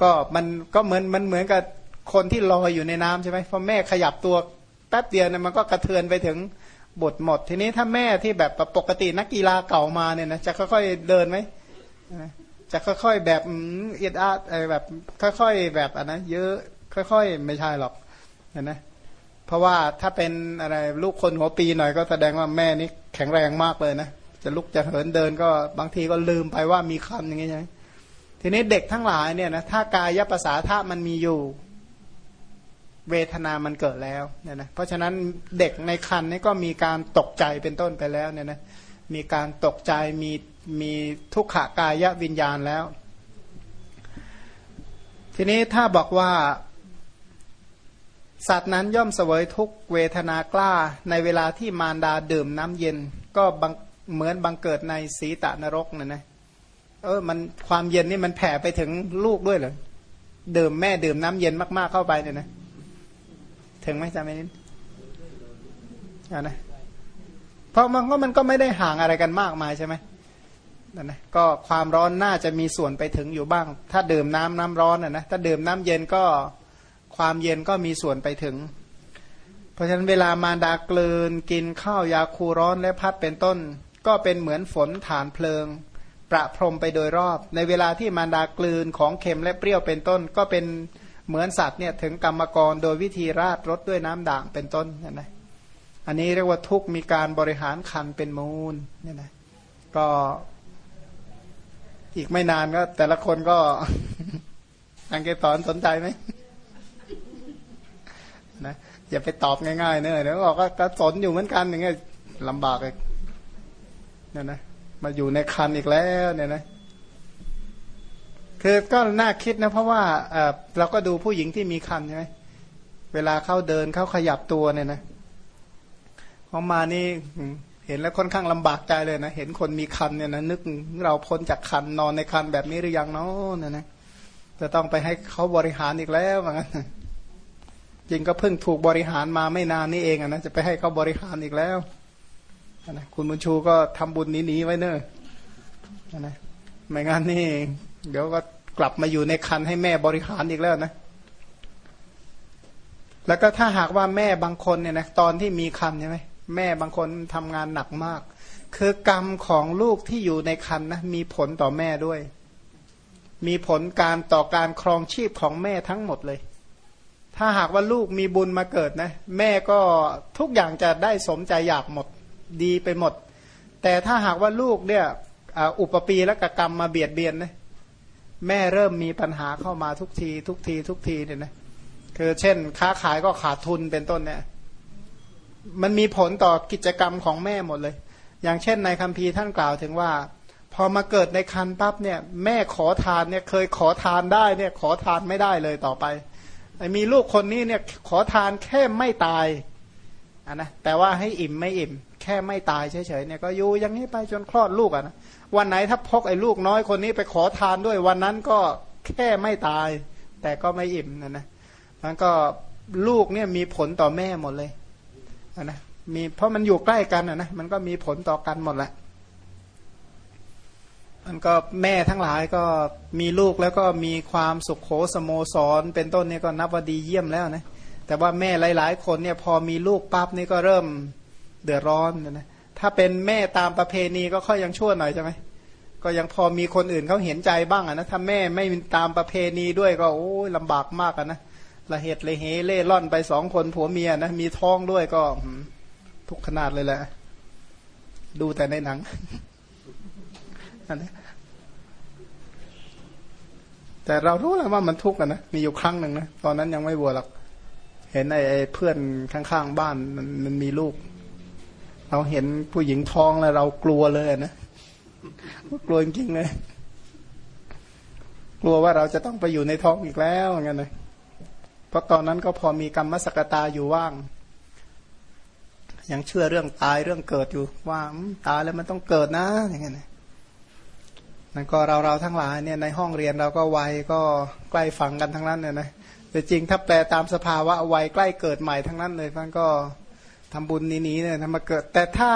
ก็มันก็เหมือนมันเหมือนกับคนที่ลอยอยู่ในน้ำใช่ไหมพอแม่ขยับตัวแป๊บเดียวเนี่ยมันก็กระเทือนไปถึงบทหมด ทีนี้ถ้าแม่ที่แบบปกตินักกีฬาเก่ามาเนี่ยนะจะค่อยๆเดินไหมจะค่อยๆแบบเอียดอาดอะไรแบบค่อยๆแบบอันนะเยอะค่อยๆไม่ใช่หรอกเห็นไหมเพราะว่าถ้าเป็นอะไรลูกคนหัวปีหน่อยก็แสดงว่าแม่นี่แข็งแรงมากเลยนะจะลุกจะเหินเดินก็บางทีก็ลืมไปว่ามีคันอย่างงี้ใช่ไหม ทีนี้เด็กทั้งหลายเนี่ยนะถ้ากายภาษาธามันมีอยู่ เวทนามันเกิดแล้วเนี่ยนะเพราะฉะนั้นเด็กในคันนี้ก็มีการตกใจเป็นต้นไปแล้วเนี่ยนะมีการตกใจมีมีทุกขากายวิญญาณแล้ว ทีนี้ถ้าบอกว่า สัตว์นั้นย่อมเสวยทุกเวทนากล้าในเวลาที่มารดาดื่มน้ำเย็น ก็เหมือนบังเกิดในสีตะนรกนะนะ เออมันความเย็นนี่มันแผ่ไปถึงลูกด้วยเหรอดื่มแม่ดื่มน้ำเย็นมากๆเข้าไปเนี่ยนะถึงไหมจำไม่นิดอ่านะเพราะมันก็มันก็ไม่ได้ห่างอะไรกันมากมายใช่ไหมนั่นนะก็ความร้อนน่าจะมีส่วนไปถึงอยู่บ้าง ถ้าดื่มน้ำน้ำร้อนอะนะถ้าดื่มน้ำเย็นก็ความเย็นก็มีส่วนไปถึง เพราะฉะนั้นเวลามารดากลืนกินข้าวยาคูร้อนและพัดเป็นต้น ก็เป็นเหมือนฝนฐานเพลิง ประพรมไปโดยรอบ ในเวลาที่มารดากลืนของเค็มและเปรี้ยวเป็นต้น ก็เป็นเหมือนสัตว์เนี่ยถึงกรรมกรโดยวิธีราดรถด้วยน้ำด่างเป็นต้นเนี่ยนะอันนี้เรียกว่าทุกมีการบริหารคันเป็นมูลเนี่ยนะก็อีกไม่นานก็ แต่ละคนก็อังเกตอนสนใจไหมนะอย่าไปตอบง่ายๆเนอะเดี๋ยวบอกว่าก็สนอยู่เหมือนกันอย่างเงี้ยลำบากเลยเนี่ยนะ มาอยู่ในคันอีกแล้วเนี่ยนะคือก็น่าคิดนะเพราะว่าเเราก็ดูผู้หญิงที่มีคันใช่ไหมเวลาเข้าเดินเข้าขยับตัวเนี่ยนะพอมานี่เห็นแล้วค่อนข้างลำบากใจเลยนะ เห็นคนมีคันเนี่ยนะนึกเราพ้นจากคันนอนในคันแบบนี้หรือยังเนาะเนี่ยนะจะต้องไปให้เขาบริหารอีกแล้วเหมือนกันจริงก็เพิ่งถูกบริหารมาไม่นานนี่เองนะจะไปให้เขาบริหารอีกแล้ว นะคุณบุญชูก็ทำบุญนี้ๆไว้เนอะนะไม่งั้นนี่ เดี๋ยวก็กลับมาอยู่ในคันให้แม่บริหารอีกแล้วนะแล้วก็ถ้าหากว่าแม่บางคนเนี่ยนะตอนที่มีคันใช่ไหมแม่บางคนทำงานหนักมาก คือกรรมของลูกที่อยู่ในคันนะมีผลต่อแม่ด้วย มีผลการต่อการครองชีพของแม่ทั้งหมดเลย ถ้าหากว่าลูกมีบุญมาเกิดนะ แม่ก็ทุกอย่างจะได้สมใจอยากหมด ดีไปหมด แต่ถ้าหากว่าลูกเนี่ยอุปปีและกกรรมมาเบียดเบียนนะแม่เริ่มมีปัญหาเข้ามาทุกที ทุกที ทุกทีเนี่ยนะคือเช่น ค้าขายก็ขาดทุนเป็นต้นเนี่ยมันมีผลต่อกิจกรรมของแม่หมดเลย อย่างเช่นในคัมภีร์ท่านกล่าวถึงว่า พอมาเกิดในคันปั๊บเนี่ยแม่ขอทานเนี่ยเคยขอทานได้เนี่ยขอทานไม่ได้เลยต่อไปมีลูกคนนี้เนี่ยขอทานแค่ไม่ตายอะนะแต่ว่าให้อิ่มไม่อิ่ม ค่ไม่ตายเฉยๆเนี่ยก็อยู่อย่างนี้ไปจนคลอดลูกอะนะวันไหนถ้าพกไอ้ลูกน้อยคนนี้ไปขอทานด้วยวันนั้นก็แค่ไม่ตาย แต่ก็ไม่อิ่มนะนะมันก็ลูกเนี่ยมีผลต่อแม่หมดเลยนะมีเพราะมันอยู่ใกล้กันนะนะมันก็มีผลต่อกันหมดแหละมันก็แม่ทั้งหลายก็มีลูกแล้วก็มีความสุขโขสโมสร เป็นต้นเนี่ยก็นับว่าดีเยี่ยมแล้วนะแต่ว่าแม่หลาย ๆ คนเนี่ยพอมีลูกปั๊บนี่ก็เริ่ม เดือดร้อนนะถ้าเป็นแม่ตามประเพณีก็ค่อยยังชั่วหน่อยใช่ไหมก็ยังพอมีคนอื่นเขาเห็นใจบ้างอะนะถ้าแม่ไม่ตามประเพณีด้วยก็โอ้ยลำบากมากอะนะละเหตุเลยเฮเล่ร่อนไปสองคนผัวเมียนะมีท้องด้วยก็ทุกขนาดเลยแหละ ดูแต่ในหนังอันนี้แต่เรารู้แล้วว่ามันทุกข์นะ มีอยู่ครั้งหนึ่งนะ ตอนนั้นยังไม่บวชหรอก เห็นไอ้เพื่อนข้างๆบ้านมันมันมีลูก เราเห็นผู้หญิงท้องแล้วเรากลัวเลยนะกลัวจริงๆเลย กลัวว่าเราจะต้องไปอยู่ในท้องอีกแล้วอย่างเงี้ยนะเพราะตอนนั้นก็พอมีกรรมสกตาอยู่ว่าง ยังเชื่อเรื่องตายเรื่องเกิดอยู่ ว่าตายแล้วมันต้องเกิดนะอย่างเงี้ยนะนั่นก็เราเราทั้งหลายเนี่ยในห้องเรียนเราก็วัยก็ใกล้ฝังกันทั้งนั้นเนี่ยนะแต่จริงถ้าแปลตามสภาวะวัยใกล้เกิดใหม่ทั้งนั้นเลยท่านก็ ทำบุญนี้ๆเนี่ยทำมาเกิด แต่ถ้า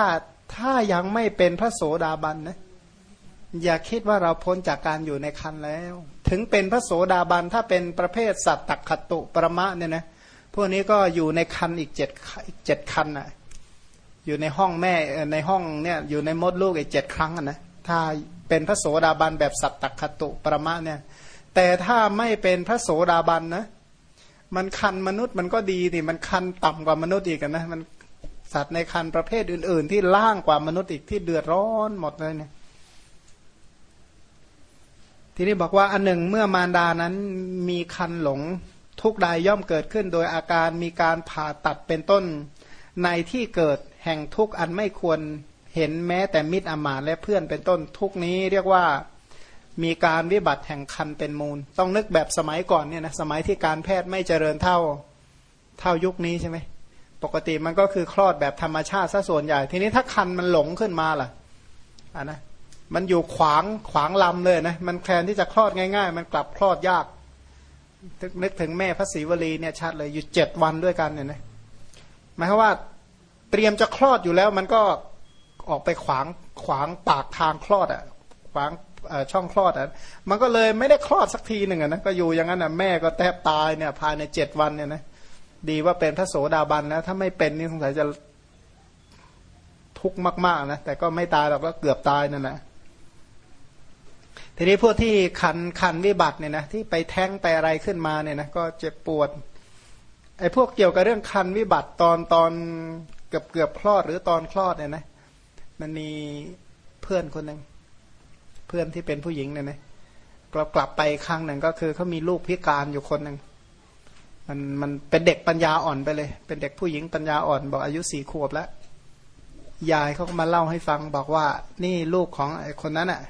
ถ้ายังไม่เป็นพระโสดาบันนะอย่าคิดว่าเราพ้นจากการอยู่ในคันแล้ว ถึงเป็นพระโสดาบันถ้าเป็นประเภทสัตตคตุประมะเนี่ยนะพวกนี้ก็อยู่ในคันอีกเจ็ดอีกเจ็ดคันอะอยู่ในห้องแม่ในห้องเนี่ยอยู่ในมดลูกอีกเจ็ดครั้งนะถ้าเป็นพระโสดาบันแบบสัตตคตุประมะเนี่ยแต่ถ้าไม่เป็นพระโสดาบันนะมันคันมนุษย์มันก็ดีนี่มันคันต่ำกว่ามนุษย์อีกนะมัน สัตว์ในคันประเภทอื่น ๆ ที่ล่างกว่ามนุษย์อีกที่เดือดร้อนหมดเลยเนี่ยทีนี้บอกว่าอันหนึ่งเมื่อมารดานั้นมีคันหลงทุกใดย่อมเกิดขึ้น โดยอาการมีการผ่าตัดเป็นต้นในที่เกิดแห่งทุกอันไม่ควรเห็นแม้แต่มิตรอมาและเพื่อนเป็นต้นทุกนี้เรียกว่ามีการวิบัติแห่งคันเป็นมูล ต้องนึกแบบสมัยก่อนเนี่ยนะสมัยที่การแพทย์ไม่เจริญเท่าเท่ายุคนี้ใช่ไหม ปกติมันก็คือคลอดแบบธรรมชาติซะส่วนใหญ่ ทีนี้ถ้าคันมันหลงขึ้นมาล่ะอ่านะมันอยู่ขวางขวางลำเลยนะมันแทนที่จะคลอดง่าย ๆ มันกลับคลอดยากนึกถึงแม่พระศรีวลีเนี่ยชัดเลยอยู่เจ็ดวันด้วยกันเนี่ยนะหมายความว่าเตรียมจะคลอดอยู่แล้ว มันก็ออกไปขวางขวางปากทางคลอดอะ่ะขวางช่องคลอดอะมันก็เลยไม่ได้คลอดสักทีหนึ่งอะนะก็อยู่อย่างนั้นอะแม่ก็แทบตายเนี่ยภายในเจ็ดวันเนี่ยนะ ดีว่าเป็นพระโสดาบันนะถ้าไม่เป็นนี่สงสัยจะทุกข์มาก ๆนะแต่ก็ไม่ตายหรอกก็เกือบตายนั่นแหละทีนี้พวกที่คันคันวิบัติเนี่ยนะที่ไปแท้งไปอะไรขึ้นมาเนี่ยนะก็เจ็บปวดไอ้พวกเกี่ยวกับเรื่องคันวิบัติตอนตอนเกือบเกือบคลอดหรือตอนคลอดเนี่ยนะมันมีเพื่อนคนหนึ่งเพื่อนที่เป็นผู้หญิงเนี่ยนะเรากลับไปครั้งหนึ่งก็คือเขามีลูกพิการอยู่คนหนึ่ง มันมันเป็นเด็กปัญญาอ่อนไปเลย เป็นเด็กผู้หญิงปัญญาอ่อนบอกอายุสี่ขวบแล้ว ยายเขาก็มาเล่าให้ฟังบอกว่า นี่ลูกของไอ้คนนั้นอะ่ะ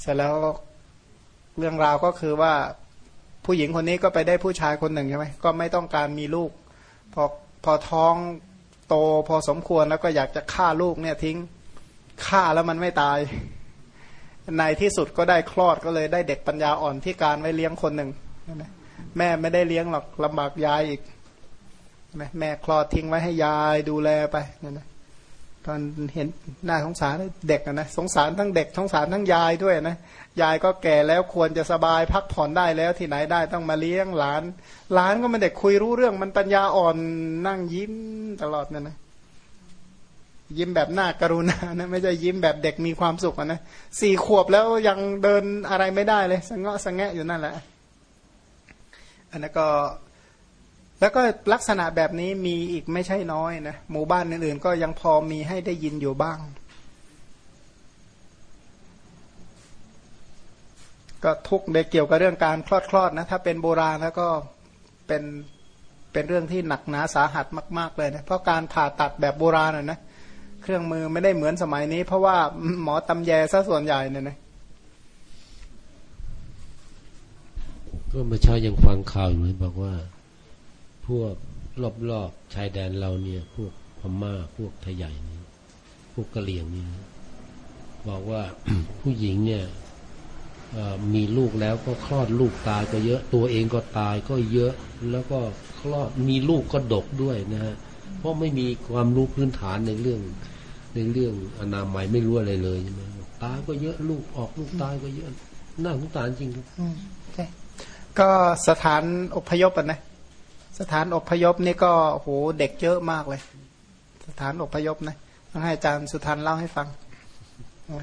เสร็จแล้วเรื่องราวก็คือว่าผู้หญิงคนนี้ก็ไปได้ผู้ชายคนหนึ่งใช่ไหมก็ไม่ต้องการมีลูก พอพอท้องโตพอสมควรแล้วก็อยากจะฆ่าลูกเนี่ยทิ้งฆ่าแล้วมันไม่ตาย ในที่สุดก็ได้คลอดก็เลยได้เด็กปัญญาอ่อนที่การไว้เลี้ยงคนหนึ่ง แม่ไม่ได้เลี้ยงหรอกลำบากยายอีกแม่คลอดทิ้งไว้ให้ยายดูแลไปนั่นนะตอนเห็นหน้าสงสารเด็กนะสงสารทั้งเด็กสงสารทั้งยายด้วยนะยายก็แก่แล้วควรจะสบายพักผ่อนได้แล้วที่ไหนได้ต้องมาเลี้ยงหลาน หลานก็มันเด็กคุยรู้เรื่องมันปัญญาอ่อนนั่งยิ้มตลอดนั่นนะยิ้มแบบหน้ากรุณานะไม่ใช่ยิ้มแบบเด็กมีความสุขนะสี่ขวบแล้วยังเดินอะไรไม่ได้เลยสงเงาะสงแงะอยู่นั่นแหละ อันนั้นก็แล้วก็ลักษณะแบบนี้มีอีกไม่ใช่น้อยนะหมู่บ้านอื่นๆก็ยังพอมีให้ได้ยินอยู่บ้าง ก็ทุกในเกี่ยวกับเรื่องการคลอดคลอดนะถ้าเป็นโบราณแล้วก็เป็นเป็นเรื่องที่หนักหนาสาหัสมาก ๆเลยนะเพราะการผ่าตัดแบบโบราณนะเครื่องมือไม่ได้เหมือนสมัยนี้ เพราะว่าหมอตำแยซะส่วนใหญ่เนี่ยนะ ก็มาเช้ายังฟังข่าวอยู่บอกว่า พวกรอบๆชายแดนเราเนี่ย พวกพม่าพวกไทยใหญ่นี่พวกกะเหรี่ยงนี่บอกว่าผู้หญิงเนี่ยมีลูกแล้วก็คลอดลูกตายก็เยอะ ตัวเองก็ตายก็เยอะแล้วก็คลอดมีลูกก็ดกด้วยนะฮะเพราะไม่มีความรู้พื้นฐานในเรื่อง ในเรื่องอนามัยไม่รู้อะไรเลยใช่ไหมตายก็เยอะลูกออกลูกตายก็เยอะน่าสงสารจริงครับ ก็สถานอพยพนะสถานอพยพนี่ก็โหเด็กเยอะมากเลย สถานอพยพนะต้องให้อาจารย์สุทันเล่าให้ฟัง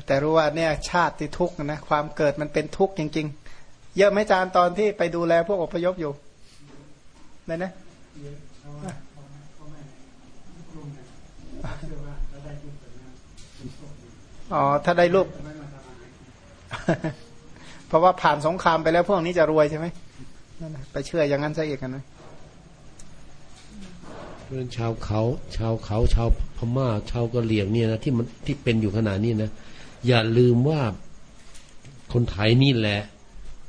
แต่รู้ว่าเนี่ยชาติทุกข์นะความเกิดมันเป็นทุกข์จริง ๆ เยอะไหมอาจารย์ตอนที่ไปดูแลพวกอพยพอยู่เลยนะอ๋อถ้าได้ลูก เพราะว่าผ่านสงครามไปแล้วพวกนี้จะรวยใช่ไหมไปเชื่ออย่างนั้นซะอีกนะเรื่องชาวเขาชาวเขาชาวพม่าชาวกะเหรี่ยงเนี่ยนะที่มันที่เป็นอยู่ขนาดนี้นะอย่าลืมว่าคนไทยนี่แหละ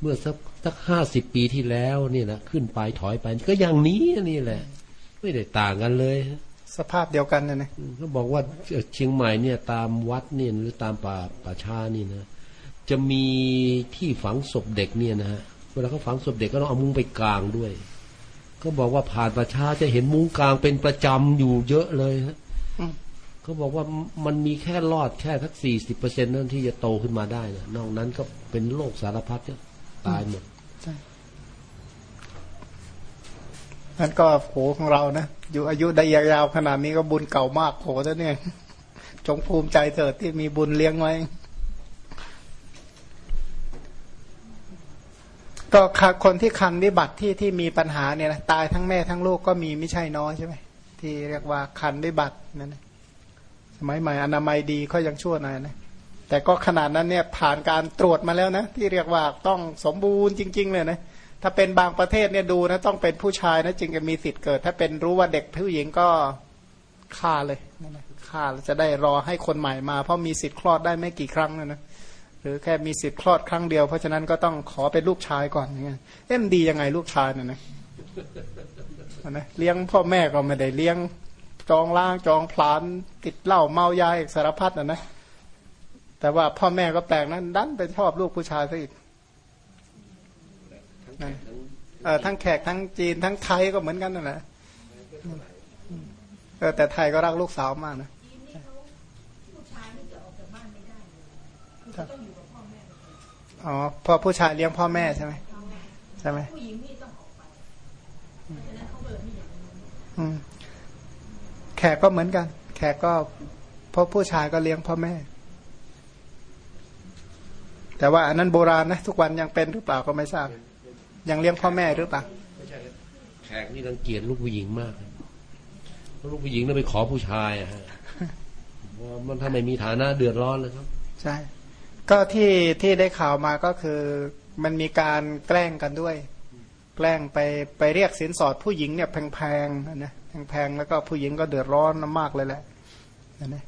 เมื่อสักสักห้าสิบปีที่แล้วนี่นะขึ้นไปถอยไป ก็อย่างนี้นี่แหละ ไม่ได้ต่างกันเลย สภาพเดียวกันนะนะเขาบอกว่าเชียงใหม่เนี่ย ตามวัดเนี่ยหรือตามป่าป่าชานี่นะ จะมีที่ฝังศพเด็กเนี่ยนะฮะเวลาเขาฝังศพเด็กก็ต้องเอามุ้งไปกลางด้วย ก็บอกว่าผ่านประชาจะเห็นมุ้งกลางเป็นประจำอยู่เยอะเลยฮะเขาบอกว่ามันมีแค่รอดแค่สักสี่สิบเปอร์เซ็นต์นั่นที่จะโตขึ้นมาได้นะนอกนั้นก็เป็นโรคสารพัดก็ตายหมดนั่นก็โหของเรานะอยู่อายุได้ยาวๆขนาดนี้ก็บุญเก่ามากโหแล้วเนี่ย จงภูมิใจเถิดที่มีบุญเลี้ยงไว้ ก็คนที่คันวิบัติที่ที่มีปัญหาเนี่ยนะตายทั้งแม่ทั้งลูกก็มีไม่ใช่น้อยใช่ไหมที่เรียกว่าคันวิบัตินั่นนะสมัยใหม่อนามัยดีก็ยังชั่วหน่อยนะแต่ก็ขนาดนั้นเนี่ยผ่านการตรวจมาแล้วนะ ที่เรียกว่าต้องสมบูรณ์จริง ๆ เลยนะถ้าเป็นบางประเทศเนี่ยดูนะต้องเป็นผู้ชายนะจึงจะมีสิทธิ์เกิด ถ้าเป็นรู้ว่าเด็กผู้หญิงก็ฆ่าเลยนั่นนะฆ่าจะได้รอให้คนใหม่มา เพราะมีสิทธิ์คลอดได้ไม่กี่ครั้งนะนะ หรือแค่มีสิทธิ์คลอดครั้งเดียว เพราะฉะนั้นก็ต้องขอเป็นลูกชายก่อนอย่างเงี้ยเอ็มดียังไงลูกชายเนี่ยนะนะเลี้ยงพ่อแม่ก็ไม่ได้เลี้ยงจองล่างจองพลาน ติดเหล้าเมายาอีกสารพัดนะนะแต่ว่าพ่อแม่ก็แปลกนะดันไปชอบลูกผู้ชายซะอีกเออทั้งแขกทั้งจีนทั้งไทยก็เหมือนกันนั่นแหละเออแต่ไทยก็รักลูกสาวมากนะอ๋อ พอผู้ชายเลี้ยงพ่อแม่ใช่ไหมใช่ไหมผู้หญิงนี่ต้องออกไปแขกก็เหมือนกัน แขกก็เพราะผู้ชายก็เลี้ยงพ่อแม่ แต่ว่าอันนั้นโบราณนะ ทุกวันยังเป็นหรือเปล่าก็ไม่ทราบ ยังเลี้ยงพ่อแม่หรือเปล่าแขกนี่รังเกียจลูกผู้หญิงมากลูกผู้หญิงต้องไปขอผู้ชายอะฮะมันทำไมมีฐานะเดือดร้อนเลยครับ ใช่ ก็ที่ที่ได้ข่าวมาก็คือมันมีการแกล้งกันด้วย แกล้งไปไปเรียกสินสอดผู้หญิงเนี่ยแพงๆนะแพงๆแล้วก็ผู้หญิงก็เดือดร้อนมากเลยแหละนะ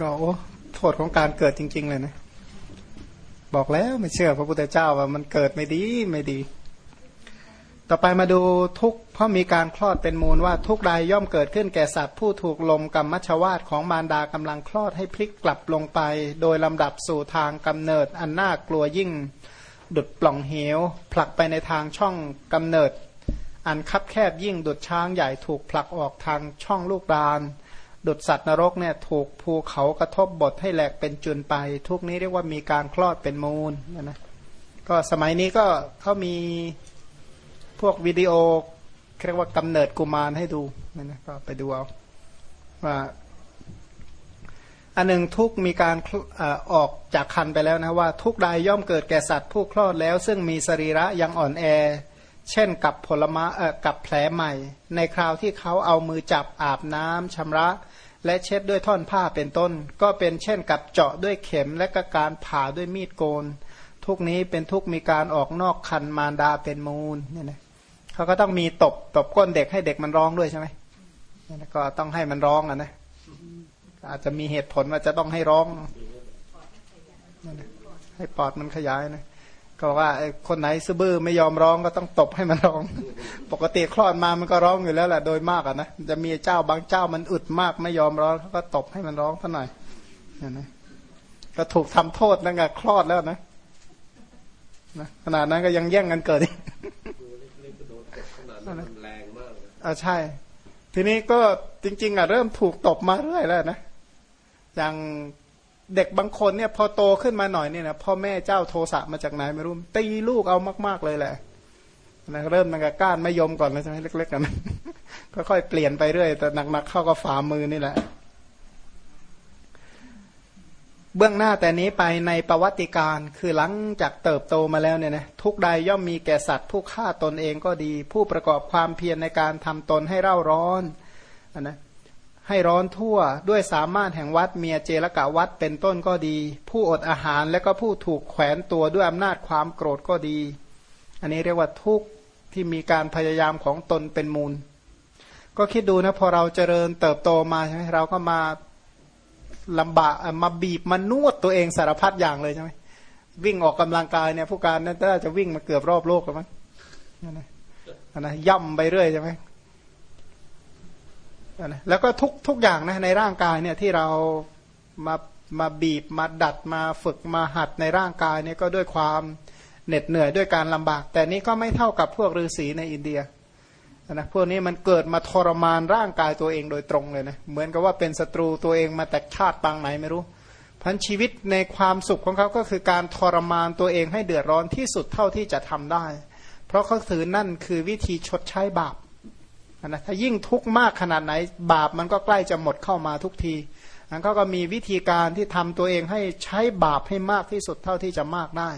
ก็โอ้โทษของการเกิดจริง ๆ เลยนะ บอกแล้วไม่เชื่อพระพุทธเจ้าว่ามันเกิดไม่ดีไม่ดี ต่อไปมาดูทุกเพราะมีการคลอดเป็นมูลว่าทุกใดย่อมเกิดขึ้นแก่สัตว์ผู้ถูกลมกรรมมัชวาตของมารดากำลังคลอดให้พลิกกลับลงไป โดยลำดับสู่ทางกำเนิดอันน่ากลัวยิ่ง ดุดปล่องเหว ผลักไปในทางช่องกำเนิด อันคับแคบยิ่งดุดช้างใหญ่ถูกผลักออกทางช่องลูกดานดุดสัตว์นรกเนี่ยถูกภูเขากระทบบทให้แหลกเป็นจุนไป ทุกนี้เรียกว่ามีการคลอดเป็นมูลนะนะก็สมัยนี้ก็เขามี วกวิดีโอเรียกว่ากำเนิดกุมารให้ดูนะนะก็ไปดูเอาว่าอันหนึ่งทุกมีการออกจากคันไปแล้วนะว่า ทุกใดย่อมเกิดแก่สัตว์ผู้คลอดแล้ว ซึ่งมีสรีระยังอ่อนแอ เช่นกับผลไม้กับแผลใหม่ ในคราวที่เขาเอามือจับอาบน้ำชำระ และเช็ดด้วยท่อนผ้าเป็นต้น ก็เป็นเช่นกับเจาะด้วยเข็มและก็การผ่าด้วยมีดโกน ทุกนี้เป็นทุกมีการออกนอกคันมารดาเป็นมูลเนี่ยนะ เขาก็ต้องมีตบตบก้นเด็กให้เด็กมันร้องด้วยใช่ไหมก็ต้องให้มันร้องอะนะอาจจะมีเหตุผลว่าจะต้องให้ร้องให้ปอดมันขยายนะก็ว่าคนไหนซบื้อไม่ยอมร้องก็ต้องตบให้มันร้อง ปกติคลอดมามันก็ร้องอยู่แล้วแหละโดยมากอะนะจะมีเจ้าบางเจ้ามันอึดมากไม่ยอมร้องเขาก็ตบให้มันร้องเท่าหน่อยนะก็ถูกทำโทษนั่นก็คลอดแล้วนะนะขนาดนั้นก็ยังแย่งกันเกิดอีก อ่าใช่ ทีนี้ก็จริง ๆอะเริ่มถูกตบมาเรื่อยแล้วนะอย่างเด็กบางคนเนี่ยพอโตขึ้นมาหน่อยเนี่ยนะพ่อแม่เจ้าโทสะมาจากไหนไม่รู้ตีลูกเอามาก ๆเลยแหละนะเริ่มมันก็ก้านไม่ยมก่อนเลยใช่ไหมเล็กๆกันค่อยๆเปลี่ยนไปเรื่อยแต่หนักๆเข้าก็ฝ่ามือนี่แหละ เบื้องหน้าแต่นี้ไปในประวัติการคือหลังจากเติบโตมาแล้วเนี่ยนะทุกใดย่อมมีแก่สัตว์ผู้ฆ่าตนเองก็ดี ผู้ประกอบความเพียรในการทำตนให้เร่าร้อนนะให้ร้อนทั่วด้วยสามารถแห่งวัดเมียเจรกะวัดเป็นต้นก็ดี ผู้อดอาหารและก็ผู้ถูกแขวนตัวด้วยอำนาจความโกรธก็ดี อันนี้เรียกว่าทุกข์ที่มีการพยายามของตนเป็นมูล ก็คิดดูนะพอเราเจริญเติบโตมาใช่ไหมเราก็มา ลำบากมาบีบมานวดตัวเองสารพัดอย่างเลยใช่ไหมวิ่งออกกำลังกายเนี่ยผู้การนั่นถ้าจะวิ่งมาเกือบรอบโลกแล้วมั้งนั่นนะย่ำไปเรื่อยใช่ไหมแล้วก็ทุกทุกอย่างนะในร่างกายเนี่ยที่เรามามาบีบมาดัดมาฝึกมาหัดในร่างกายเนี่ยก็ด้วยความเหน็ดเหนื่อยด้วยการลำบาก แต่นี้ก็ไม่เท่ากับพวกฤาษีในอินเดีย นะพวกนี้มันเกิดมาทรมานร่างกายตัวเองโดยตรงเลยนะเหมือนกับว่าเป็นศัตรูตัวเองมาแต่ชาติปางไหนไม่รู้พันชีวิตในความสุขของเขาก็คือการทรมานตัวเองให้เดือดร้อนที่สุดเท่าที่จะทำได้ เพราะเขาถือนั่นคือวิธีชดใช้บาปนะถ้ายิ่งทุกข์มากขนาดไหนบาปมันก็ใกล้จะหมดเข้ามาทุกทีอันเขาก็มีวิธีการที่ทำตัวเองให้ใช้บาปให้มากที่สุดเท่าที่จะมากได้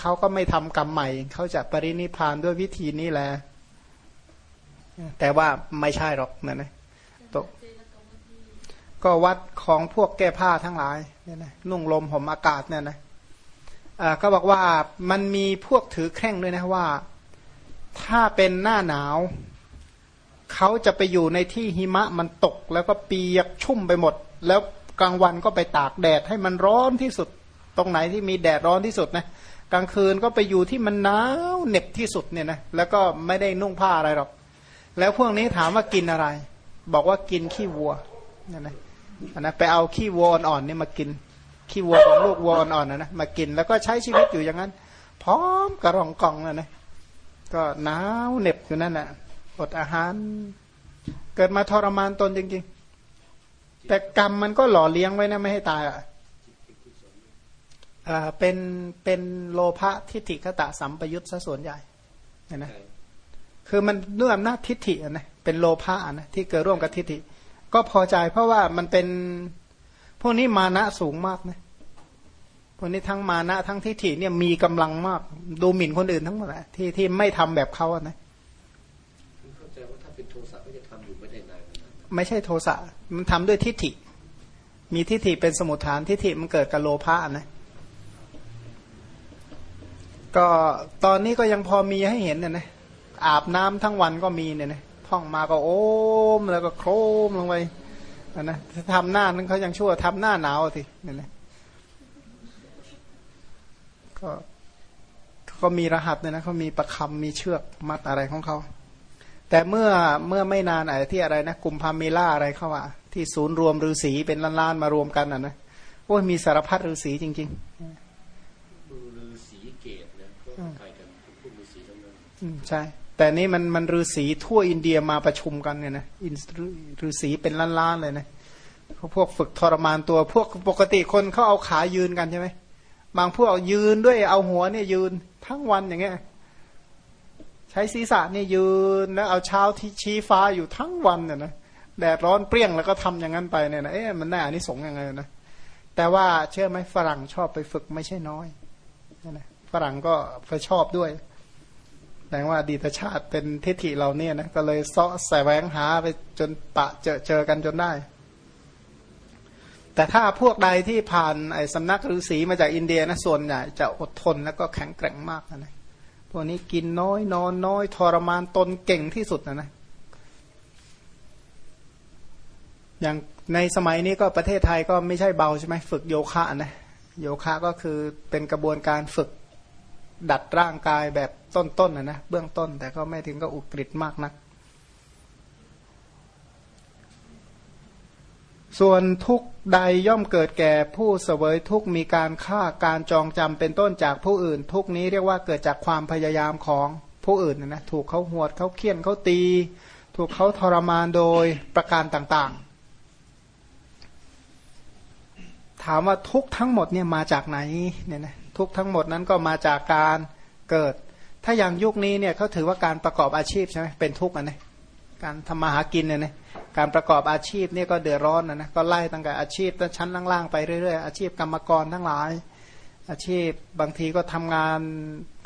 เขาก็ไม่ทำกรรมใหม่ เขาจะปรินิพานด้วยวิธีนี้แหละ แต่ว่าไม่ใช่หรอกนั่นนะตกก็วัดของพวกแก้ผ้าทั้งหลายเนี่ยนะนุ่งลมห่มอากาศเนี่ยนะอ่าก็บอกว่ามันมีพวกถือแข่งด้วยนะว่า ถ้าเป็นหน้าหนาว เขาจะไปอยู่ในที่หิมะมันตก แล้วก็เปียกชุ่มไปหมด แล้วกลางวันก็ไปตากแดดให้มันร้อนที่สุด ตรงไหนที่มีแดดร้อนที่สุดนะกลางคืนก็ไปอยู่ที่มันหนาวเหน็บที่สุดเนี่ยนะแล้วก็ไม่ได้นุ่งผ้าอะไรหรอก แล้วพวกนี้ถามว่ากินอะไร บอกว่ากินขี้วัวนี่ยนะนะไปเอาขี้วัวอ่อนๆเนี่ยมากิน ขี้วัวของลูกวัวอ่อนๆนะนะมากินแล้วก็ใช้ชีวิตอยู่อย่างนั้น พร้อมกระรองกองนะนะก็หนาวเหน็บอยู่นั่นแหละอดอาหาร เกิดมาทรมานตนจริง ๆ แต่กรรมมันก็หล่อเลี้ยงไว้นะไม่ให้ตายอะเป็นเป็นโลภะทิฏฐิขตะสัมปยุตซะส่วนใหญ่เห็นไหม คือมันด้วยอำนาจทิฏฐินะเป็นโลภะนะที่เกิดร่วมกับทิฏฐิ ก็พอใจเพราะว่ามันเป็นพวกนี้มานะสูงมากนะพวกนี้ทั้งมานะทั้งทิฏฐิเนี่ยมีกำลังมากดูหมิ่นคนอื่นทั้งหมดแหละที่ที่ไม่ทำแบบเขาอะนะไม่ใช่โทสะมันทำด้วยทิฏฐิ มีทิฏฐิเป็นสมุทฐานทิฏฐิมันเกิดกับโลภะนะก็ตอนนี้ก็ยังพอมีให้เห็นเนี่ยนะ อาบน้ำทั้งวันก็มีเนี่ยนะท่องมาก็โอ้มแล้วก็โครมลงไปนะถ้าทำหน้านั้นเขายังชั่วทำหน้าหนาวสิเนี่ยนะก็ก็มีรหัสเนี่ยนะเขามีประคำมีเชือกมัดอะไรของเขา แต่เมื่อเมื่อไม่นานไอ้ที่อะไรนะกุมพามิล่าอะไรเข้าว่าที่ศูนย์รวมฤาษีเป็นล้านๆมารวมกันอะนะโอ้ยมีสารพัดฤาษีจริงๆฤาษีเกตนะใครกันพวกฤาษีทั้งนั้นใช่ แต่นี้มันมันฤาษีทั่วอินเดียมาประชุมกันเนี่ยนะอินฤาษีเป็นล้านๆเลยนะพวกฝึกทรมานตัว พวกปกติคนเขาเอาขายืนกันใช่ไหมบางพวกเอายืนด้วยเอาหัวเนี่ยยืนทั้งวันอย่างเงี้ยใช้ศีรษะเนี่ยยืนแล้วเอาเช้าที่ชี้ฟ้าอยู่ทั้งวันเนี่ยนะแดดร้อนเปรี้ยงแล้วก็ทำอย่างนั้นไปเนี่ยนะเอ๊ะมันน่าอันนี้สงยังไงนะแต่ว่าเชื่อไหมฝรั่งชอบไปฝึกไม่ใช่น้อยนะฝรั่งก็ไปชอบด้วย แปลว่าดีตชาติเป็นทิฏฐิเราเนี่ยนะก็เลยเซาะแสวงหาไปจนปะเจอเจอกันจนได้ แต่ถ้าพวกใดที่ผ่านไอ้สำนักฤาษีมาจากอินเดียนะส่วนใหญ่จะอดทนแล้วก็แข็งแกร่งมากนะพวกนี้กินน้อยนอนน้อยทรมานตนเก่งที่สุดนะนะอย่างในสมัยนี้ก็ประเทศไทยก็ไม่ใช่เบาใช่ไหมฝึกโยคะนะโยคะก็คือเป็นกระบวนการฝึก ดัดร่างกายแบบต้นๆนะนะเบื้องต้น แต่ก็ไม่ถึงก็อุกฤษมากนัก ส่วนทุกใดย่อมเกิดแก่ผู้เสวยทุกมีการฆ่าการจองจำเป็นต้นจากผู้อื่น ทุกนี้เรียกว่าเกิดจากความพยายามของผู้อื่นนะนะถูกเขาหวดเขาเคี่ยนเขาตี ถูกเขาทรมานโดยประการต่างๆ ถามว่าทุกทั้งหมดเนี่ยมาจากไหนเนี่ยนะ ทุกทั้งหมดนั้นก็มาจากการเกิด ถ้าอย่างยุคนี้เนี่ยเขาถือว่าการประกอบอาชีพใช่ไหมเป็นทุกข์อะนะการทำมาหากินเนี่ยนะการประกอบอาชีพเนี่ยก็เดือดร้อนนะนะก็ไล่ตั้งแต่อาชีพชั้นล่างๆไปเรื่อยๆอาชีพกรรมกรทั้งหลาย อาชีพบางทีก็ทำงาน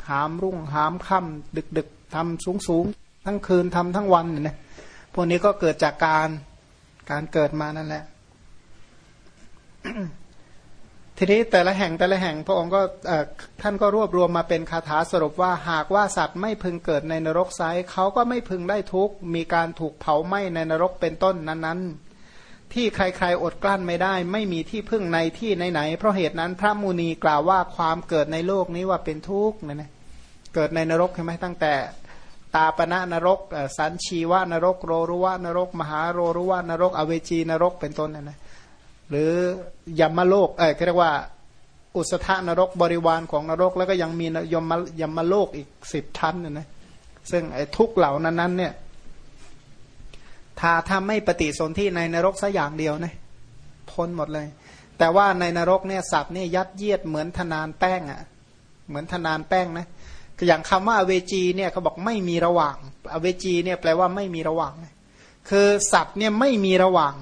หามรุ่งหามค่ำดึกๆทำสูงๆ ทั้งคืนทำทั้งวันเนี่ยพวกนี้ก็เกิดจากการการเกิดมานั่นแหละ ทีนี้แต่ละแห่งแต่ละแห่งพระองค์ก็ท่านก็รวบรวมมาเป็นคาถาสรุปว่าหากว่าสัตว์ไม่พึงเกิดในนรกไซเขาก็ไม่พึงได้ทุกมีการถูกเผาไหม้ในนรกเป็นต้นนั้นๆ ที่ใครๆอดกลั้นไม่ได้ ไม่มีที่พึ่งในที่ไหนๆเพราะเหตุนั้นพระมุนีกล่าวว่าความเกิดในโลกนี้ว่าเป็นทุกข์นะนะเกิดในนรกใช่ไหมตั้งแต่ตาปณะนรกสันชีวานรก โรรุวานรก มหาโรรุวานรก อเวจีนรกเป็นต้นนะนะ หรือยมโลก เอ้ยเรียกว่า อุสธานรกบริวารของนรก แล้วก็ยังมียมยมโลกอีกสิบชั้นนะนะซึ่งไอ้ทุกเหล่านั้นๆเนี่ย ถ้าถ้าไม่ปฏิสนธิในนรกสัอย่างเดียวนะพ้นหมดเลย แต่ว่าในนรกเนี่ยสัตว์เนี่ยยัดเยียดเหมือนทนานแป้งอะ่ะ เหมือนทนานแป้งนะอย่างคำว่าอเวจีเนี่ยเขาบอกไม่มีระหว่าง อเวจีเนี่ยแปลว่าไม่มีระหว่าง คือสัตว์เนี่ยไม่มีระหว่าง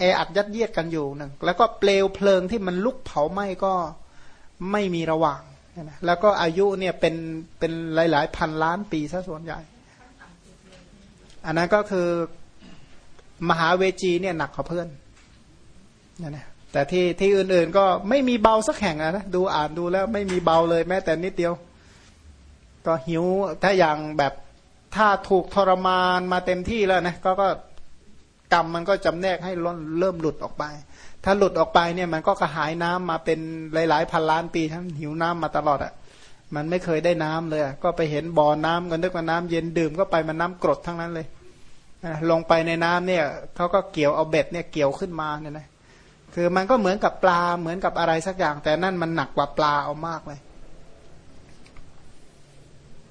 แออัดยัดเยียดกันอยู่หนึ่งแล้วก็เปลวเพลิงที่มันลุกเผาไหม้ก็ไม่มีระหว่างนะแล้วก็อายุเนี่ยเป็นเป็นหลาย ๆ พันล้านปีซะส่วนใหญ่ อันนั้นก็คือมหาเวจีเนี่ยหนักกว่าเพื่อนนะนะแต่ที่ที่อื่นๆก็ไม่มีเบาสักแห่งนะดูอ่านดูแล้วไม่มีเบาเลยแม้แต่นิดเดียว ก็หิวถ้าอย่างแบบถ้าถูกทรมานมาเต็มที่แล้วนะก็ก็ กรรมมันก็จำแนกให้เริ่มหลุดออกไป ถ้าหลุดออกไปเนี่ยมันก็กระหายน้ำมาเป็นหลายๆพันล้านปีทั้งหิวน้ำมาตลอดอะ่ะมันไม่เคยได้น้ำเลย ก็ไปเห็นบ่อน้ำกันนึกว่าน้ำเย็นดื่มก็ไปมันน้ากรดทั้งนั้นเลยลงไปในน้ำเนี่ยเขาก็เกี่ยวเอาเบ็ดเนี่ยเกี่ยวขึ้นมาเนี่ยนะคือมันก็เหมือนกับปลาเหมือนกับอะไรสักอย่าง แต่นั่นมันหนักกว่าปลาเอามากเลย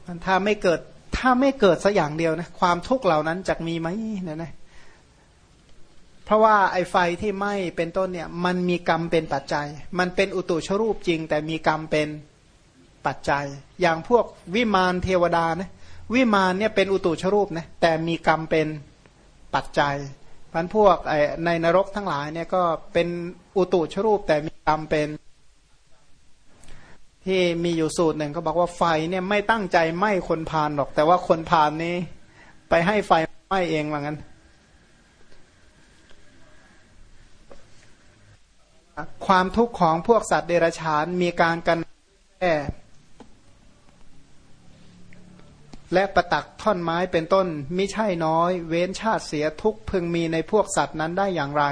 มันถ้าไม่เกิดถ้าไม่เกิดสักอย่างเดียวนะความทุกข์เหล่านั้นจะมีไหมเนี่ยนะ เพราะว่าไอ้ไฟที่ไหม้เป็นต้นเนี่ยมันมีกรรมเป็นปัจจัย มันเป็นอุตุชรูปจริง แต่มีกรรมเป็นปัจจัย อย่างพวกวิมานเทวดานะวิมานเนี่ยเป็นอุตุชรูปนะแต่มีกรรมเป็นปัจจัยพันพวกในนรกทั้งหลายเนี่ยก็เป็นอุตุชรูปแต่มีกรรมเป็น ที่มีอยู่สูตรหนึ่งเขาบอกว่าไฟเนี่ยไม่ตั้งใจไหม้คนพานหรอก แต่ว่าคนพานนี้ไปให้ไฟไหม้เองว่างั้น ความทุกข์ของพวกสัตว์เดรัจฉานมีการกันแก้และประตักท่อนไม้เป็นต้นม่ใช่น้อย เว้นชาติเสียทุกพึงมีในพวกสัตว์นั้นได้อย่างไร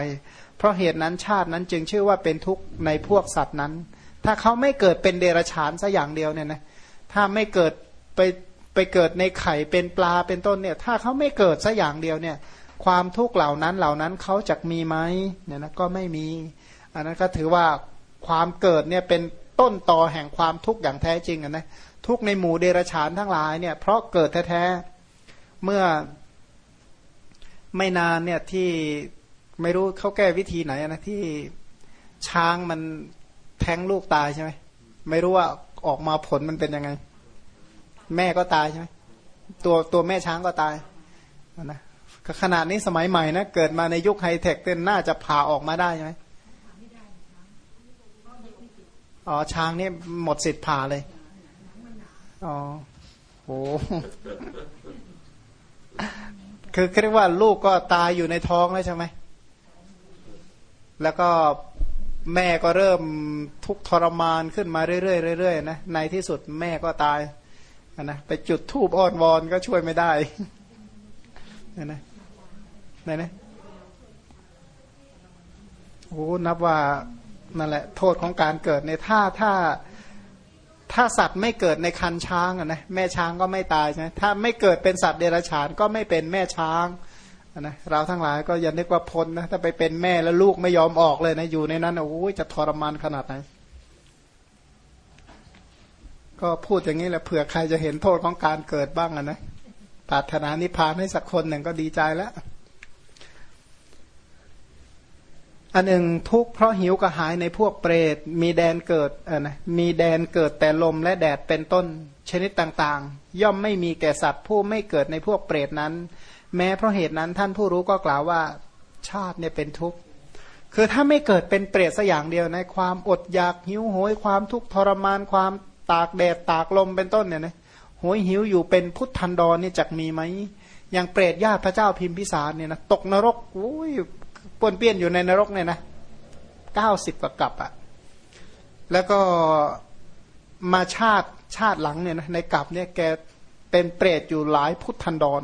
เพราะเหตุนั้นชาตินั้นจึงชื่อว่าเป็นทุกข์ในพวกสัตว์นั้น ถ้าเขาไม่เกิดเป็นเดรัจฉานสัอย่างเดียวเนี่ยนะถ้าไม่เกิดไปไปเกิดในไข่เป็นปลาเป็นต้นเนี่ย ถ้าเขาไม่เกิดสัอย่างเดียวเนี่ย ความทุกข์เหล่านั้นเหล่านั้นเขาจะมีไหมเนี่ยนะก็ไม่มี อันนั้นก็ถือว่าความเกิดเนี่ยเป็นต้นตอแห่งความทุกข์อย่างแท้จริงนะทุกในหมู่เดรัจฉานทั้งหลายเนี่ยเพราะเกิดแท้ๆเมื่อไม่นานเนี่ยที่ไม่รู้เขาแก้วิธีไหนนะที่ช้างมันแทงลูกตายใช่ไหมไม่รู้ว่าออกมาผลมันเป็นยังไง แม่ก็ตายใช่ไหมตัวตัวแม่ช้างก็ตายนะขนาดนี้สมัยใหม่นะเกิดมาในยุคไฮเทคเต้นน่าจะผ่าออกมาได้ใช่ไหม อ๋อช้างนี่หมดสิทธิ์ผ่าเลย อ๋อโหคือเรียกว่าลูกก็ตายอยู่ในท้องแล้วใช่ไหม แล้วก็แม่ก็เริ่มทุกทรมานขึ้นมาเรื่อยๆเรื่อยๆนะ ในที่สุดแม่ก็ตายนะไปจุดทูบอ้อนวอนก็ช่วยไม่ได้นะนะนะโอ้นับว่า นั่นแหละโทษของการเกิดในถ้าถ้าถ้าสัตว์ไม่เกิดในคันช้างนะแม่ช้างก็ไม่ตายใช่ไหมถ้าไม่เกิดเป็นสัตว์เดรัจฉานก็ไม่เป็นแม่ช้างนะเราทั้งหลายก็อย่านึกว่าพ้นนะถ้าไปเป็นแม่แล้วลูกไม่ยอมออกเลยนะอยู่ในนั้นโอ้ยจะทรมานขนาดไหนก็พูดอย่างนี้แหละเผื่อใครจะเห็นโทษของการเกิดบ้างนะปรารถนานิพพานให้สักคนหนึ่งก็ดีใจแล้ว อันหนึ่งทุกเพราะหิวกระหายในพวกเปรตมีแดนเกิดอ่านะมีแดนเกิดแต่ลมและแดดเป็นต้นชนิดต่างๆ ย่อมไม่มีแก่สัตว์ผู้ไม่เกิดในพวกเปรตนั้น แม้เพราะเหตุนั้นท่านผู้รู้ก็กล่าวว่าชาติเนี่ยเป็นทุกข์คือถ้าไม่เกิดเป็นเปรตสัอย่างเดียวในความอดอยากหิวโหยความทุกข์ทรมานความตากแดดตากลมเป็นต้นเนี่ยนะโหยหิวอยู่เป็นพุทธันดรเนี่ยจักมีไหมอย่างเปรตญาติพระเจ้าพิมพิสารเนี่ยนะตกนรกโอ้ย ป้วนเปี้ยนอยู่ในนรกเนี่ยนะเก้าสิบกว่ากับอะ่ะแล้วก็มาชาติชาติหลังเนี่ยนะในกับเนี่ยแกเป็นเปรตอยู่หลายพุทธันดร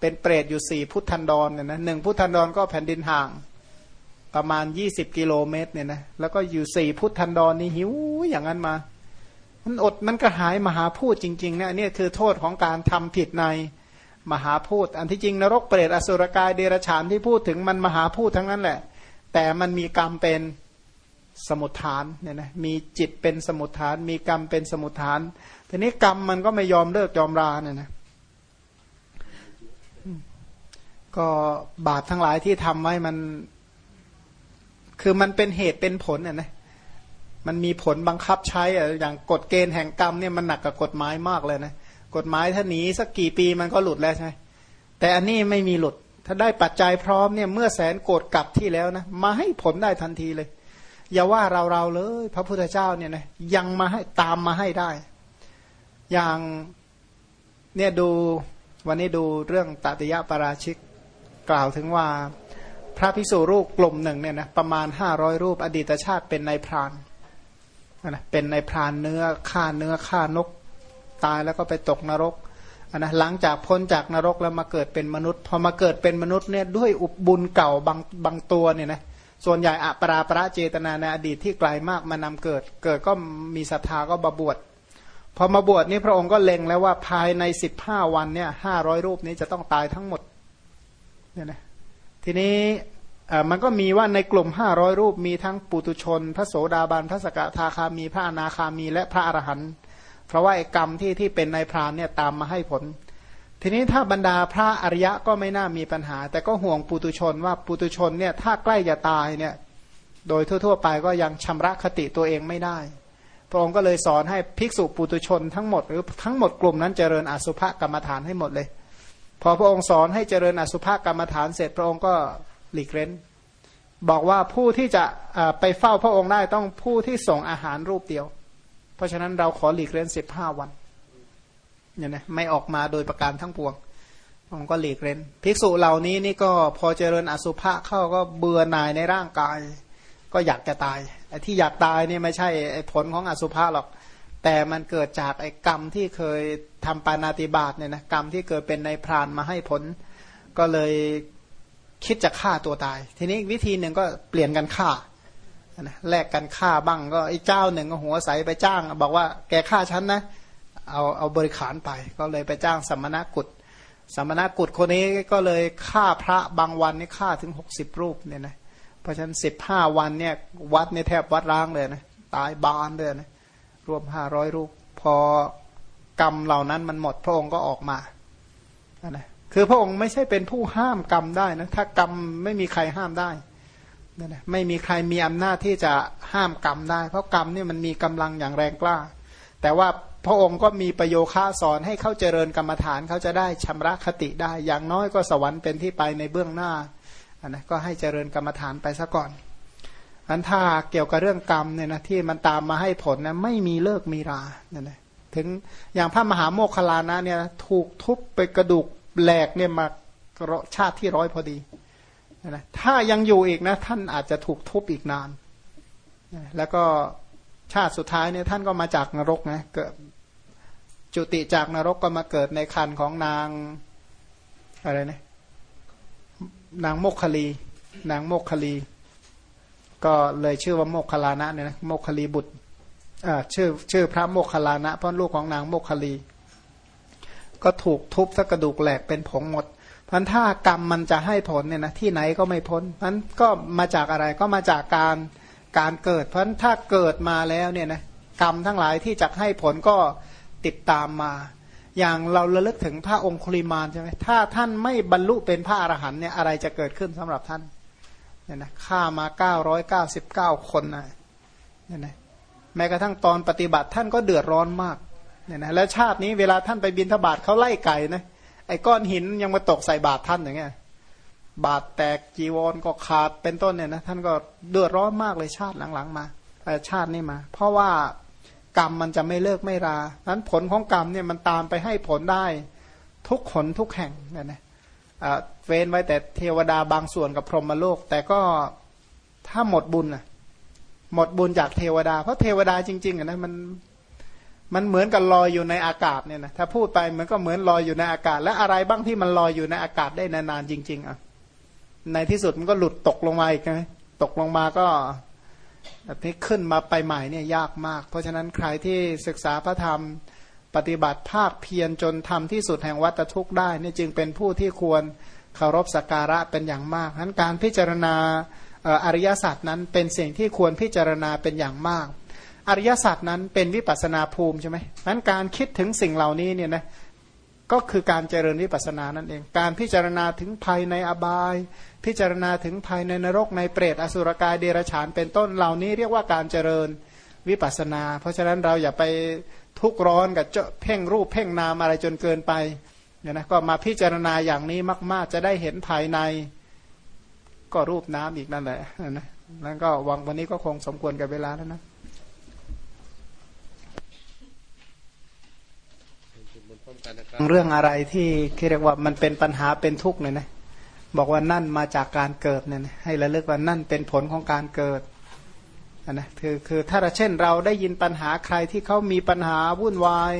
เป็นเปรตอยู่สี่พุทธันดรเนี่ยนะหนึ่งพุทธันดรก็แผ่นดินห่างประมาณยี่สิบกิโลเมตรเนี่ยนะแล้วก็อยู่สี่พุทธันดรนี่หิวอย่างนั้นมามันอดมันก็หายมหาพูดจริงๆเนี่ยนี่คือโทษของการทำผิดใน มหาพูด อันที่จริงนรกเปรตอสุรกายเดรฉานที่พูดถึงมันมหาพูดทั้งนั้นแหละ แต่มันมีกรรมเป็นสมุทฐานเนี่ยนะมีจิตเป็นสมุทฐาน มีกรรมเป็นสมุทฐานทีนี้กรรมมันก็ไม่ยอมเลิกยอมราเนี่ยนะก็บาปทั้งหลายที่ทำไว้มัน คือมันเป็นเหตุเป็นผลอะนะมันมีผลบังคับใช้อะอย่างกฎเกณฑ์แห่งกรรมเนี่ยมันหนักกับกฎหมายมากเลยนะ กฎหมายถ้าหนีสักกี่ปีมันก็หลุดแล้วใช่ไหมแต่อันนี้ไม่มีหลุด ถ้าได้ปัจจัยพร้อมเนี่ยเมื่อแสนโกรธกลับที่แล้วนะมาให้ผลได้ทันทีเลย อย่าว่าเราเราเลย พระพุทธเจ้าเนี่ยนะยังมาให้ตามมาให้ได้ อย่างเนี่ยดูวันนี้ดูเรื่องตติยะปราชิกกล่าวถึงว่าพระภิกษุรูปกลุ่มหนึ่งเนี่ยนะประมาณห้าร้อยรูปอดีตชาติเป็นนายพรานนะเป็นนายพรานเนื้อฆ่าเนื้อฆ่านก ตายแล้วก็ไปตกนรกนะหลังจากพ้นจากนรกแล้วมาเกิดเป็นมนุษย์ พอมาเกิดเป็นมนุษย์เนี่ยด้วยอุบบุญเก่าบางบางตัวเนี่ยนะส่วนใหญ่อปราประเจตนาในอดีตที่ไกลามากมานำเกิด เกิดก็มีศรัทธาก็บาบวชพอมาบวชนี่พระองค์ก็เล็งแล้วว่าภายในสิบห้าวันเนี่ยห้าร้อยรูปนี้จะต้องตายทั้งหมดเนี่ยนะทีนี้มันก็มีว่าในกลุ่มห้าร้อยรูปมีทั้งปุตุชน พระโสดาบันพระสกทาคามี พระอนาคามี และพระอรหันต์ เพราะว่าไอ้กรรมที่ที่เป็นในพรานเนี่ยตามมาให้ผล ทีนี้ถ้าบรรดาพระอริยะก็ไม่น่ามีปัญหา แต่ก็ห่วงปุตุชนว่าปุตุชนเนี่ยถ้าใกล้จะตายเนี่ยโดยทั่ว ๆ ไปก็ยังชำระคติตัวเองไม่ได้ พระองค์ก็เลยสอนให้ภิกษุปุตุชนทั้งหมด หรือทั้งหมดกลุ่มนั้นเจริญอสุภกรรมฐานให้หมดเลย พอพระองค์สอนให้เจริญอสุภกรรมฐานเสร็จพระองค์ก็หลีกเล้น บอกว่าผู้ที่จะไปเฝ้าพระองค์ได้ต้องผู้ที่ส่งอาหารรูปเดียว เพราะฉะนั้นเราขอหลีกเล้นสิบห้าวันเนี่ยนะไม่ออกมาโดยประการทั้งปวงองค์ก็หลีกเล้นภิกษุเหล่านี้นี่ก็พอเจริญอสุภะเข้าก็เบื่อหน่ายในร่างกาย ก็อยากจะตายไอ้ที่อยากตายนี่ไม่ใช่ไอ้ผลของอสุภะหรอก แต่มันเกิดจากไอ้กรรมที่เคยทำปานาติบาตเนี่ยนะกรรมที่เกิดเป็นในพรานมาให้ผล ก็เลยคิดจะฆ่าตัวตาย ทีนี้วิธีหนึ่งก็เปลี่ยนกันฆ่า นะแลกกันฆ่าบ้างก็ไอ้เจ้าหนึ่งก็หัวใสไปจ้าง บอกว่าแกฆ่าฉันนะ เอาเอาบริขารไป ก็เลยไปจ้างสัมมณกุฎสัมมณกุฎคนนี้ก็เลยฆ่าพระบางวันนี่ฆ่าถึงหกสิบรูปเนี่ยนะเพราะฉะนั้นสิบห้าวันเนี่ยวัดเนี่ยแทบวัดร้างเลยนะตายบานเลยนะรวมห้าร้อยรูป พอกรรมเหล่านั้นมันหมดพระองค์ก็ออกมานะคือพระองค์ไม่ใช่เป็นผู้ห้ามกรรมได้นะถ้ากรรมไม่มีใครห้ามได้ นะนะไม่มีใครมีอำนาจที่จะห้ามกรรมได้ เพราะกรรมเนี่ยมันมีกำลังอย่างแรงกล้า แต่ว่าพระองค์ก็มีประโยค่าสอนให้เขาเจริญกรรมฐานเขาจะได้ชำระคติได้ อย่างน้อยก็สวรรค์เป็นที่ไปในเบื้องหน้าอันนะก็ให้เจริญกรรมฐานไปซะก่อนอันถ้าเกี่ยวกับเรื่องกรรมเนี่ยนะที่มันตามมาให้ผลนะไม่มีเลิกมีราเนี่ยนะถึงอย่างพระมหาโมคคลานะเนี่ยถูกทุบไปกระดูกแหลกเนี่ยมาชาติที่ร้อยพอดี นะถ้ายังอยู่อีกนะท่านอาจจะถูกทุบอีกนาน แล้วก็ชาติสุดท้ายเนี่ยท่านก็มาจากนรกนะเกิดจุติจากนรกก็มาเกิดในคันของนางอะไรนะนางโมกคลี นางโมกคลี ก็เลยชื่อว่าโมกคลานะเนี่ยนะโมกคลีบุตรอ่าชื่อชื่อพระโมกคลานะเพราะลูกของนางโมกคลี ก็ถูกทุบสักกระดูกแหลกเป็นผงหมด พันถ้ากรรมมันจะให้ผลเนี่ยนะที่ไหนก็ไม่พ้นพันก็มาจากอะไรก็มาจากการการเกิด เพราะถ้าเกิดมาแล้วเนี่ยนะกรรมทั้งหลายที่จะให้ผลก็ติดตามมา อย่างเราระลึกถึงพระองคุลิมานใช่ไหมถ้าท่านไม่บรรลุเป็นพระอรหันต์เนี่ยอะไรจะเกิดขึ้นสำหรับท่านเนี่ยนะฆ่ามาเก้าร้อยเก้าสิบเก้าคนนะเนี่ยนะแม้กระทั่งตอนปฏิบัติท่านก็เดือดร้อนมากเนี่ยนะแล้วชาตินี้เวลาท่านไปบินทบาทเขาไล่ไก่นะไอ้ก้อนหินยังมาตกใส่บาตรท่านอย่างเงี้ยบาดแตกจีวรก็ขาดเป็นต้นเนี่ยนะท่านก็เดือดร้อนมากเลยชาติหลังๆมาชาตินี้มา เพราะว่ากรรมมันจะไม่เลิกไม่รานั้นผลของกรรมเนี่ยมันตามไปให้ผลได้ทุกขนทุกแห่งเนี่ยนะเว้นไว้แต่เทวดาบางส่วนกับพรหมโลก แต่ก็ถ้าหมดบุญอะหมดบุญจากเทวดา เพราะเทวดาจริงๆอะนะมัน มันเหมือนกับลอยอยู่ในอากาศเนี่ยนะถ้าพูดไปมันก็เหมือนลอยอยู่ในอากาศ และอะไรบ้างที่มันลอยอยู่ในอากาศได้นานๆจริง ๆอะในที่สุดมันก็หลุดตกลงมาอีกไงตกลงมาก็แบบนี้ขึ้นมาไปใหม่เนี่ยยากมาก เพราะฉะนั้นใครที่ศึกษาพระธรรมปฏิบัติภาคเพียรจนทำที่สุดแห่งวัตทุกข์ได้นี่จึงเป็นผู้ที่ควรเคารพสักการะเป็นอย่างมากฉะนั้นการพิจารณาอริยสัจนั้นเป็นสิ่งที่ควรพิจารณาเป็นอย่างมาก อริยสัจนั้นเป็นวิปัสนาภูมิใช่ไหมนั้นการคิดถึงสิ่งเหล่านี้เนี่ยนะก็คือการเจริญวิปัสสนานั่นเอง การพิจารณาถึงภัยในอบาย พิจารณาถึงภัยในนรกในเปรตอสุรกายเดรัจฉานเป็นต้นเหล่านี้เรียกว่าการเจริญวิปัสสนา เพราะฉะนั้นเราอย่าไปทุกร้อนกับเจ้าเพ่งรูปเพ่งนามอะไรจนเกินไปเนี่ยนะก็มาพิจารณาอย่างนี้มาก ๆ จะได้เห็นภายในก็รูปน้ำอีกนั่นแหละนะแล้วก็วังวันนี้ก็คงสมควรกับเวลาแล้วนะ เรื่องอะไรที่เรียกว่ามันเป็นปัญหาเป็นทุกข์เนี่ยนะบอกว่านั่นมาจากการเกิดเนี่ยนะให้ระลึกว่านั่นเป็นผลของการเกิดนะคือคือถ้าเช่นเราได้ยินปัญหาใครที่เขามีปัญหาวุ่นวาย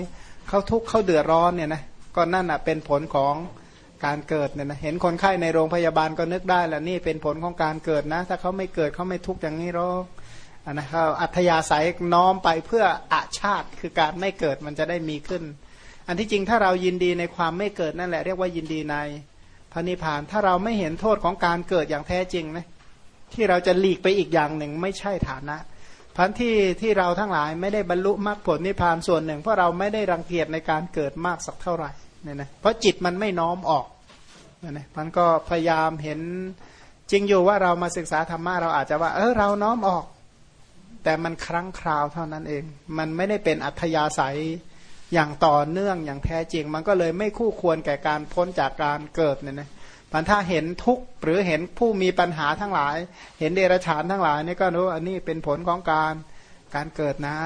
เขาทุกข์เขาเดือดร้อนเนี่ยนะก็นั่นอะเป็นผลของการเกิดเนี่ยนะเห็นคนไข้ในโรงพยาบาลก็นึกได้แหละนี่เป็นผลของการเกิดนะ ถ้าเขาไม่เกิดเขาไม่ทุกข์อย่างนี้หรอกอันนะเขาอัธยาศัยน้อมไปเพื่ออาชาติคือการไม่เกิดมันจะได้มีขึ้น อันที่จริงถ้าเรายินดีในความไม่เกิดนั่นแหละเรียกว่ายินดีในพระนิพพาน ถ้าเราไม่เห็นโทษของการเกิดอย่างแท้จริงนะที่เราจะหลีกไปอีกอย่างหนึ่งไม่ใช่ฐานะพันที่ที่เราทั้งหลายไม่ได้บรรลุมรรคผลนิพพานส่วนหนึ่ง เพราะเราไม่ได้รังเกียจในการเกิดมากสักเท่าไหร่เนี่ยนะเพราะจิตมันไม่น้อมออกเนี่ยนะมันก็พยายามเห็นจริงอยู่ว่าเรามาศึกษาธรรมะเราอาจจะว่า เออเราน้อมออก แต่มันครั้งคราวเท่านั้นเอง มันไม่ได้เป็นอัธยาศัย อย่างต่อเนื่องอย่างแท้จริง มันก็เลยไม่คู่ควรแก่การพ้นจากการเกิดเนี่ยนะมันถ้าเห็นทุกข์หรือเห็นผู้มีปัญหาทั้งหลาย เห็นเดรัจฉานทั้งหลายนี่ก็รู้อันนี้เป็นผลของการการเกิดนะ